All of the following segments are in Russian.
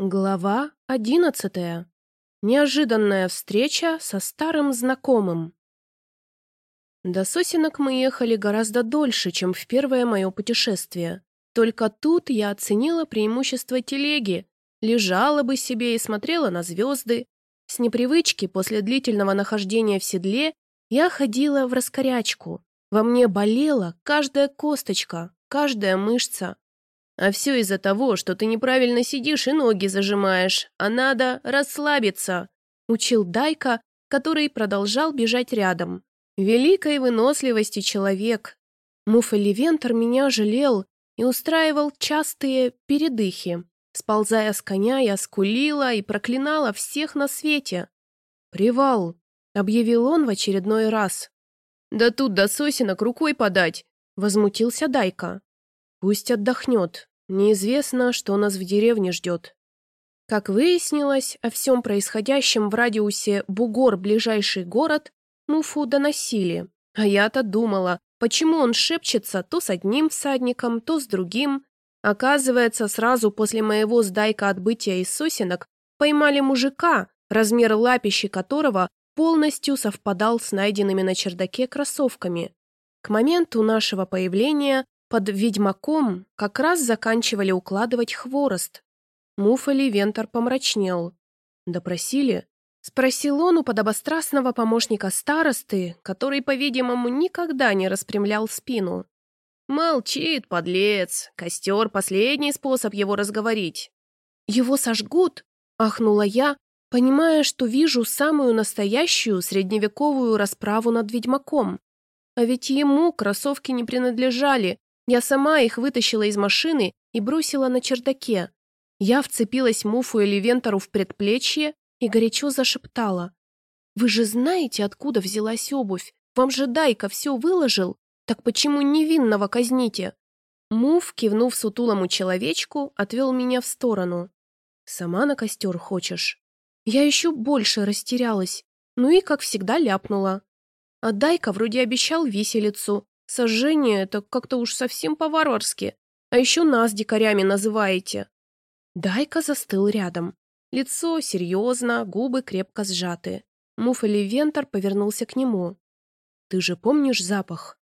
Глава одиннадцатая. Неожиданная встреча со старым знакомым. До сосенок мы ехали гораздо дольше, чем в первое мое путешествие. Только тут я оценила преимущество телеги, лежала бы себе и смотрела на звезды. С непривычки после длительного нахождения в седле я ходила в раскорячку. Во мне болела каждая косточка, каждая мышца. А все из-за того, что ты неправильно сидишь и ноги зажимаешь, а надо расслабиться», — учил Дайка, который продолжал бежать рядом. «Великой выносливости человек. Муфаливентор меня жалел и устраивал частые передыхи. Сползая с коня, я скулила и проклинала всех на свете. «Привал», — объявил он в очередной раз. «Да тут до сосенок рукой подать», — возмутился Дайка. «Пусть отдохнет. Неизвестно, что нас в деревне ждет. Как выяснилось, о всем происходящем в радиусе Бугор, ближайший город, Муфу доносили. А я-то думала, почему он шепчется то с одним всадником, то с другим. Оказывается, сразу после моего сдайка отбытия из сосенок поймали мужика, размер лапищи которого полностью совпадал с найденными на чердаке кроссовками. К моменту нашего появления под ведьмаком как раз заканчивали укладывать хворост. Муфали Вентор помрачнел. «Допросили?» — спросил он у подобострастного помощника старосты, который, по-видимому, никогда не распрямлял спину. «Молчит, подлец. Костер — последний способ его разговорить». «Его сожгут?» — ахнула я, понимая, что вижу самую настоящую средневековую расправу над ведьмаком. А ведь ему кроссовки не принадлежали, я сама их вытащила из машины и бросила на чердаке. Я вцепилась Муфу или Вентору в предплечье и горячо зашептала. «Вы же знаете, откуда взялась обувь? Вам же Дайка все выложил. Так почему невинного казните?» Муф, кивнув сутулому человечку, отвел меня в сторону. «Сама на костер хочешь?» Я еще больше растерялась, ну и, как всегда, ляпнула. А Дайка вроде обещал виселицу, Сожжение — это как-то уж совсем по-варварски. А еще нас дикарями называете». Дайка застыл рядом. Лицо серьезно, губы крепко сжаты. Муфали Вентор повернулся к нему. «Ты же помнишь запах?»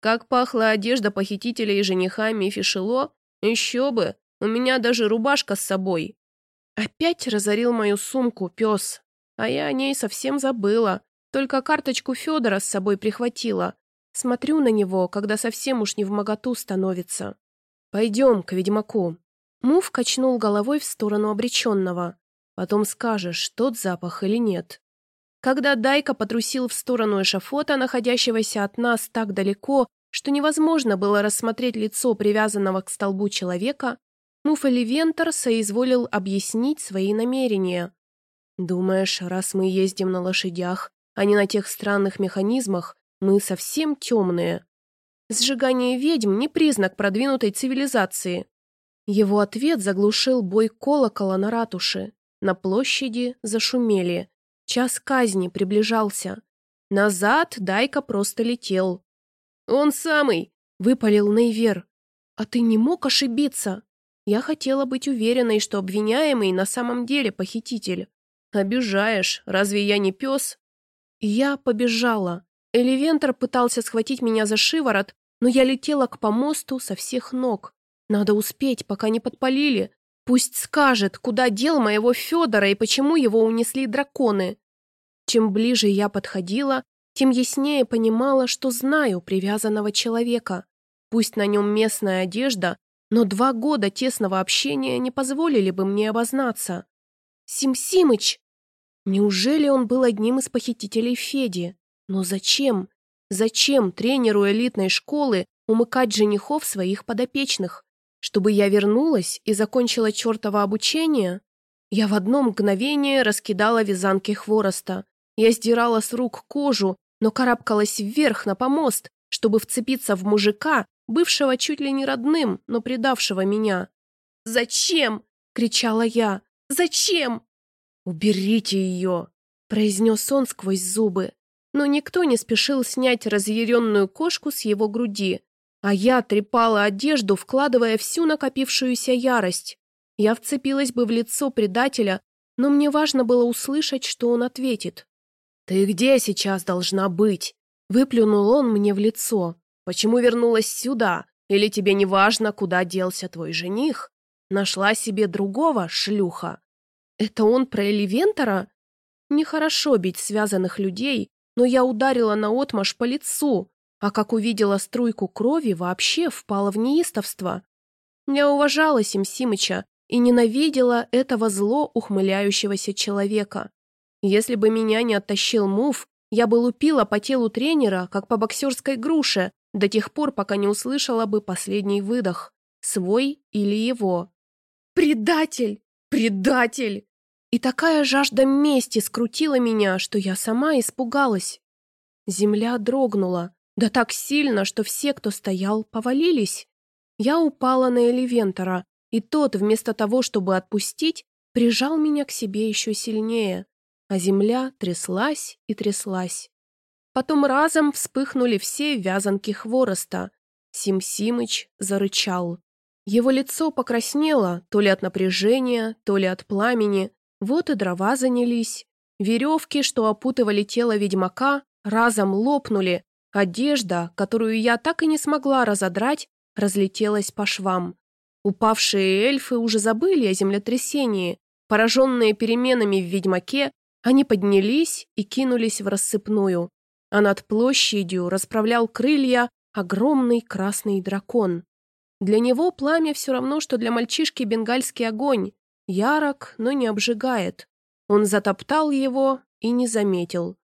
«Как пахла одежда похитителя и жениха Мифи Шило? Еще бы! У меня даже рубашка с собой!» Опять разорил мою сумку, пес. А я о ней совсем забыла. Только карточку Федора с собой прихватила. Смотрю на него, когда совсем уж не в моготу становится. «Пойдем к ведьмаку». Мув качнул головой в сторону обреченного. «Потом скажешь, тот запах или нет». Когда Дайка потрусил в сторону эшафота, находящегося от нас так далеко, что невозможно было рассмотреть лицо привязанного к столбу человека, Муф Эливентор соизволил объяснить свои намерения. «Думаешь, раз мы ездим на лошадях, а не на тех странных механизмах, мы совсем темные. Сжигание ведьм не признак продвинутой цивилизации. Его ответ заглушил бой колокола на ратуше. На площади зашумели. Час казни приближался. Назад Дайка просто летел. «Он самый!» — выпалил Нейвер. «А ты не мог ошибиться?» Я хотела быть уверенной, что обвиняемый на самом деле похититель. «Обижаешь, разве я не пес?» Я побежала. Эливентор пытался схватить меня за шиворот, но я летела к помосту со всех ног. Надо успеть, пока не подпалили. Пусть скажет, куда дел моего Федора и почему его унесли драконы. Чем ближе я подходила, тем яснее понимала, что знаю привязанного человека. Пусть на нем местная одежда, но два года тесного общения не позволили бы мне обознаться. Сим-Симыч! Неужели он был одним из похитителей Феди? Но зачем? Зачем тренеру элитной школы умыкать женихов своих подопечных? Чтобы я вернулась и закончила чертово обучение? Я в одно мгновение раскидала вязанки хвороста. Я сдирала с рук кожу, но карабкалась вверх на помост, чтобы вцепиться в мужика, бывшего чуть ли не родным, но предавшего меня. «Зачем?» — кричала я. «Зачем?» «Уберите ее!» — произнес он сквозь зубы но никто не спешил снять разъяренную кошку с его груди, а я трепала одежду, вкладывая всю накопившуюся ярость. Я вцепилась бы в лицо предателя, но мне важно было услышать, что он ответит. «Ты где сейчас должна быть?» Выплюнул он мне в лицо. «Почему вернулась сюда? Или тебе не важно, куда делся твой жених? Нашла себе другого, шлюха?» «Это он про Эливентора?» Нехорошо бить связанных людей, но я ударила наотмашь по лицу, а как увидела струйку крови, вообще впала в неистовство. Я уважала Симсимыча и ненавидела этого зло ухмыляющегося человека. Если бы меня не оттащил Мув, я бы лупила по телу тренера, как по боксерской груше, до тех пор, пока не услышала бы последний выдох, свой или его. «Предатель! Предатель!» И такая жажда мести скрутила меня, что я сама испугалась. Земля дрогнула, да так сильно, что все, кто стоял, повалились. Я упала на Эливентора, и тот, вместо того, чтобы отпустить, прижал меня к себе еще сильнее, а земля тряслась и тряслась. Потом разом вспыхнули все вязанки хвороста. Сим-Симыч зарычал. Его лицо покраснело то ли от напряжения, то ли от пламени. Вот и дрова занялись. Веревки, что опутывали тело ведьмака, разом лопнули, Одежда, которую я так и не смогла разодрать, разлетелась по швам. Упавшие эльфы уже забыли о землетрясении. Пораженные переменами в ведьмаке, они поднялись и кинулись в рассыпную. А над площадью расправлял крылья огромный красный дракон. Для него пламя все равно, что для мальчишки бенгальский огонь. Ярок, но не обжигает. Он затоптал его и не заметил.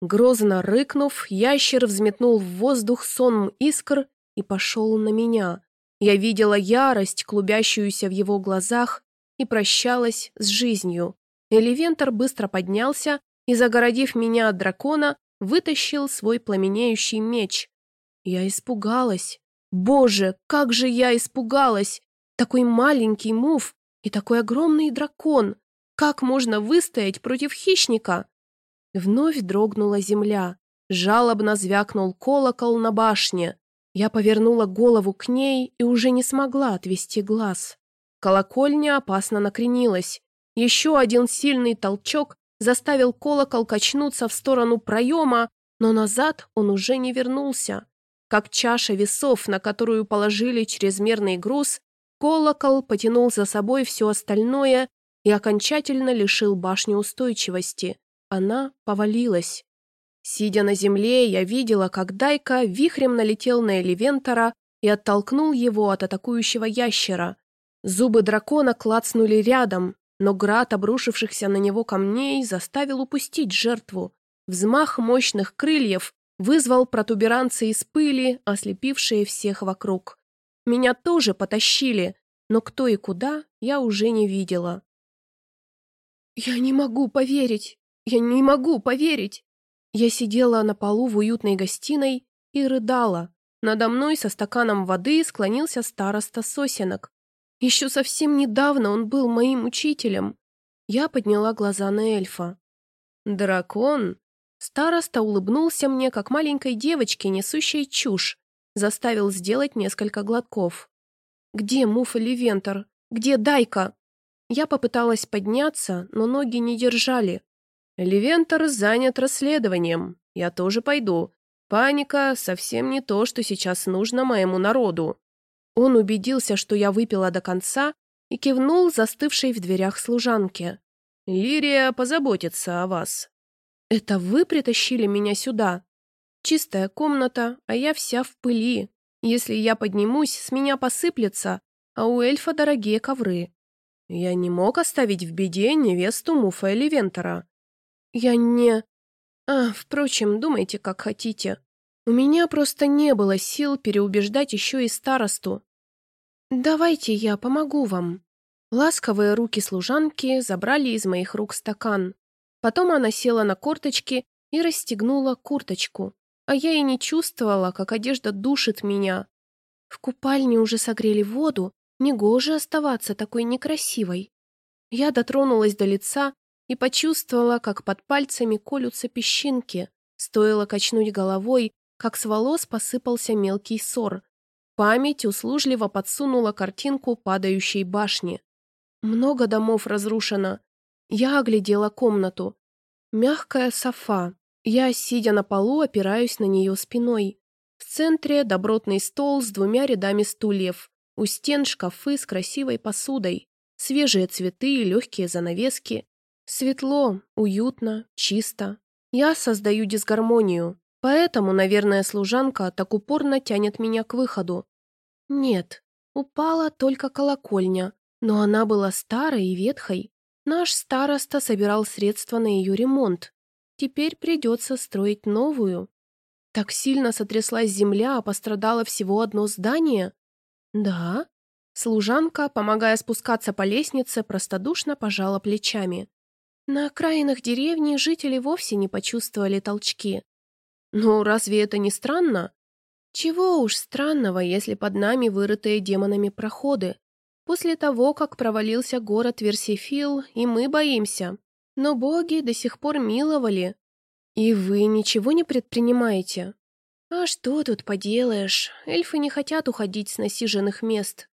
Грозно рыкнув, ящер взметнул в воздух сонм искр и пошел на меня. Я видела ярость, клубящуюся в его глазах, и прощалась с жизнью. Эливентор быстро поднялся и, загородив меня от дракона, вытащил свой пламенеющий меч. Я испугалась. Боже, как же я испугалась! Такой маленький мув и такой огромный дракон. Как можно выстоять против хищника? Вновь дрогнула земля. Жалобно звякнул колокол на башне. Я повернула голову к ней и уже не смогла отвести глаз. Колокольня опасно накренилась. Еще один сильный толчок заставил колокол качнуться в сторону проема, но назад он уже не вернулся. Как чаша весов, на которую положили чрезмерный груз, колокол потянул за собой все остальное и окончательно лишил башни устойчивости. Она повалилась. Сидя на земле, я видела, как Дайка вихрем налетел на Эливентора и оттолкнул его от атакующего ящера. Зубы дракона клацнули рядом, но град обрушившихся на него камней заставил упустить жертву. Взмах мощных крыльев вызвал протуберанцы из пыли, ослепившие всех вокруг. Меня тоже потащили, но кто и куда я уже не видела. «Я не могу поверить!» Я не могу поверить. Я сидела на полу в уютной гостиной и рыдала. Надо мной со стаканом воды склонился староста сосенок. Еще совсем недавно он был моим учителем. Я подняла глаза на эльфа. «Дракон?» Староста улыбнулся мне, как маленькой девочке, несущей чушь. Заставил сделать несколько глотков. «Где Муф или Вентор? Где Дайка?» Я попыталась подняться, но ноги не держали. Левентор занят расследованием. Я тоже пойду. Паника совсем не то, что сейчас нужно моему народу. Он убедился, что я выпила до конца, и кивнул застывшей в дверях служанке. «Лирия позаботится о вас». «Это вы притащили меня сюда? Чистая комната, а я вся в пыли. Если я поднимусь, с меня посыплется, а у эльфа дорогие ковры». Я не мог оставить в беде невесту Муфа Эливентора. Я не... А, впрочем, думайте, как хотите. У меня просто не было сил переубеждать еще и старосту. Давайте я помогу вам. Ласковые руки служанки забрали из моих рук стакан. Потом она села на корточки и расстегнула курточку. А я и не чувствовала, как одежда душит меня. В купальне уже согрели воду, негоже оставаться такой некрасивой. Я дотронулась до лица и почувствовала, как под пальцами колются песчинки. Стоило качнуть головой, как с волос посыпался мелкий сор. Память услужливо подсунула картинку падающей башни. Много домов разрушено. Я оглядела комнату. Мягкая софа. Я, сидя на полу, опираюсь на нее спиной. В центре добротный стол с двумя рядами стульев. У стен шкафы с красивой посудой. Свежие цветы и легкие занавески. Светло, уютно, чисто. Я создаю дисгармонию. Поэтому, наверное, служанка так упорно тянет меня к выходу. Нет, упала только колокольня, но она была старой и ветхой. Наш староста собирал средства на ее ремонт. Теперь придется строить новую. Так сильно сотряслась земля, а пострадало всего одно здание? Да. Служанка, помогая спускаться по лестнице, простодушно пожала плечами. На окраинах деревни жители вовсе не почувствовали толчки. Ну, разве это не странно? Чего уж странного, если под нами вырытые демонами проходы. После того, как провалился город Версифил, и мы боимся. Но боги до сих пор миловали. И вы ничего не предпринимаете? А что тут поделаешь? Эльфы не хотят уходить с насиженных мест.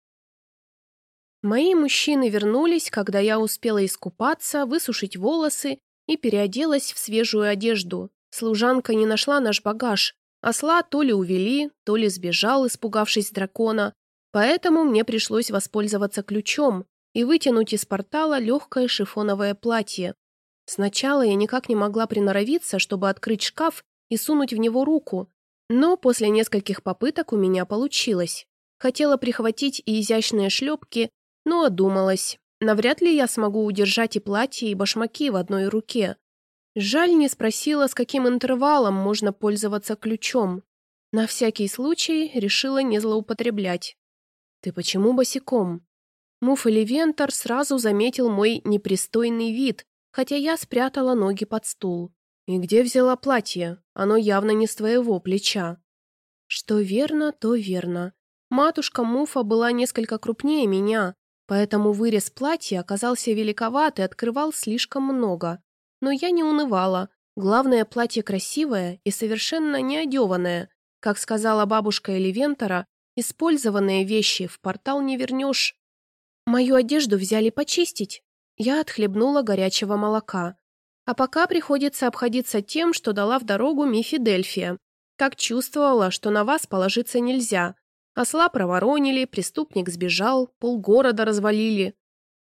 Мои мужчины вернулись, когда я успела искупаться, высушить волосы и переоделась в свежую одежду. Служанка не нашла наш багаж. Осла то ли увели, то ли сбежал, испугавшись дракона. Поэтому мне пришлось воспользоваться ключом и вытянуть из портала легкое шифоновое платье. Сначала я никак не могла приноровиться, чтобы открыть шкаф и сунуть в него руку, но после нескольких попыток у меня получилось. Хотела прихватить и изящные шлепки, но одумалась. Навряд ли я смогу удержать и платье, и башмаки в одной руке. Жаль, не спросила, с каким интервалом можно пользоваться ключом. На всякий случай решила не злоупотреблять. «Ты почему босиком?» Муф Вентор сразу заметил мой непристойный вид, хотя я спрятала ноги под стул. «И где взяла платье? Оно явно не с твоего плеча». Что верно, то верно. Матушка Муфа была несколько крупнее меня, поэтому вырез платья оказался великоват и открывал слишком много. Но я не унывала. Главное, платье красивое и совершенно не. Как сказала бабушка Эливентора, использованные вещи в портал не вернешь. Мою одежду взяли почистить. Я отхлебнула горячего молока. А пока приходится обходиться тем, что дала в дорогу Мифи Дельфия. Как чувствовала, что на вас положиться нельзя. Осла проворонили, преступник сбежал, полгорода развалили.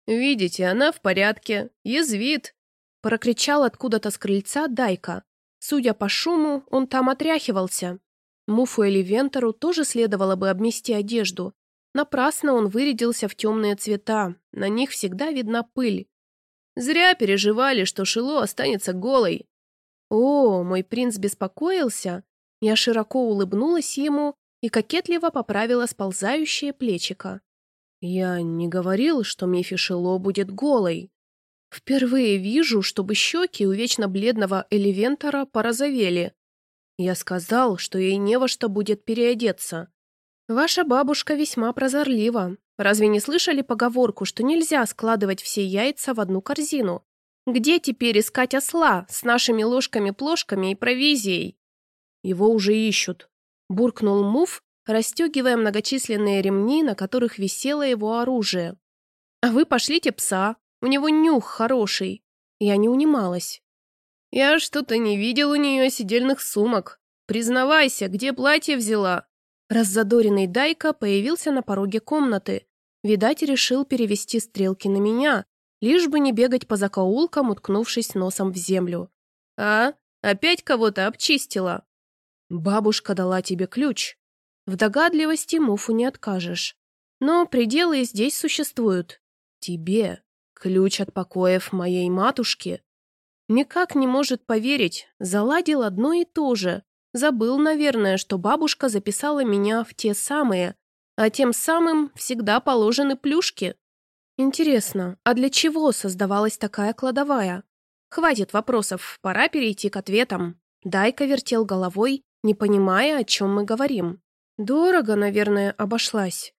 «Видите, она в порядке, язвит», Прокричал откуда-то с крыльца Дайка. Судя по шуму, он там отряхивался. Муфу или Вентору тоже следовало бы обмести одежду. Напрасно он вырядился в темные цвета, на них всегда видна пыль. Зря переживали, что Шило останется голой. О, мой принц беспокоился. Я широко улыбнулась ему и кокетливо поправила сползающее плечико. Я не говорил, что Мифи Шило будет голой. Впервые вижу, чтобы щеки у вечно бледного Эливентора порозовели. Я сказал, что ей не во что будет переодеться. Ваша бабушка весьма прозорлива. Разве не слышали поговорку, что нельзя складывать все яйца в одну корзину? Где теперь искать осла с нашими ложками-плошками и провизией? Его уже ищут. Буркнул Муф, расстегивая многочисленные ремни, на которых висело его оружие. А вы пошлите пса, у него нюх хороший. Я не унималась. Я что-то не видел у нее сидельных сумок. Признавайся, где платье взяла? Раззадоренный Дайка появился на пороге комнаты. Видать, решил перевести стрелки на меня, лишь бы не бегать по закоулкам, уткнувшись носом в землю. «А? Опять кого-то обчистила?» «Бабушка дала тебе ключ. В догадливости Муфу не откажешь. Но пределы здесь существуют. Тебе Ключ от покоев моей матушки? Никак не может поверить, заладил одно и то же. Забыл, наверное, что бабушка записала меня в те самые, а тем самым всегда положены плюшки. Интересно, а для чего создавалась такая кладовая? Хватит вопросов, пора перейти к ответам. Дайка вертел головой, не понимая, о чем мы говорим. Дорого, наверное, обошлась.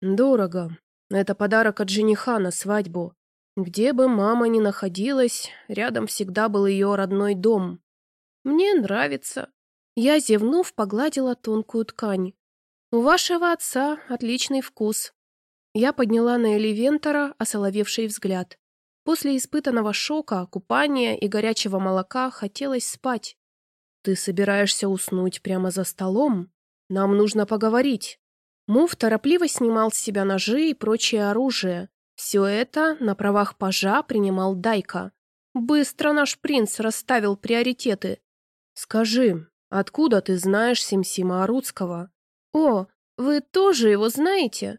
Дорого. Это подарок от жениха на свадьбу. Где бы мама ни находилась, рядом всегда был ее родной дом. Мне нравится. Я, зевнув, погладила тонкую ткань. У вашего отца отличный вкус. Я подняла на Эливентора осоловевший взгляд. После испытанного шока, купания и горячего молока хотелось спать. «Ты собираешься уснуть прямо за столом? Нам нужно поговорить». Мув торопливо снимал с себя ножи и прочее оружие. Все это на правах пажа принимал Дайка. Быстро наш принц расставил приоритеты. «Скажи, откуда ты знаешь Симсима Аруцкого?» «О, вы тоже его знаете?»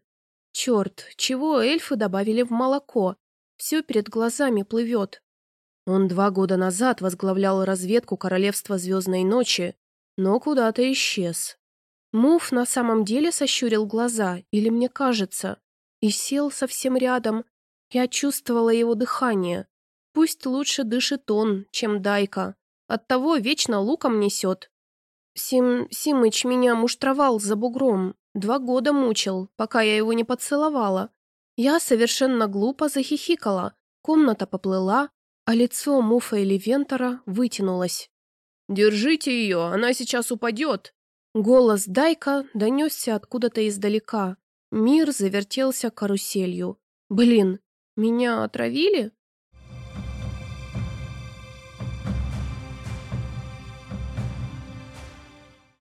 «Черт, чего эльфы добавили в молоко? Все перед глазами плывет». Он два года назад возглавлял разведку Королевства Звездной Ночи, но куда-то исчез. Муф на самом деле сощурил глаза, или мне кажется, и сел совсем рядом. Я чувствовала его дыхание. Пусть лучше дышит он, чем Дайка. Оттого вечно луком несет. Сим... Симыч меня муштровал за бугром. Два года мучил, пока я его не поцеловала. Я совершенно глупо захихикала. Комната поплыла, а лицо Муфа или Вентора вытянулось. «Держите ее, она сейчас упадет!» Голос Дайка донесся откуда-то издалека. Мир завертелся каруселью. «Блин, меня отравили?»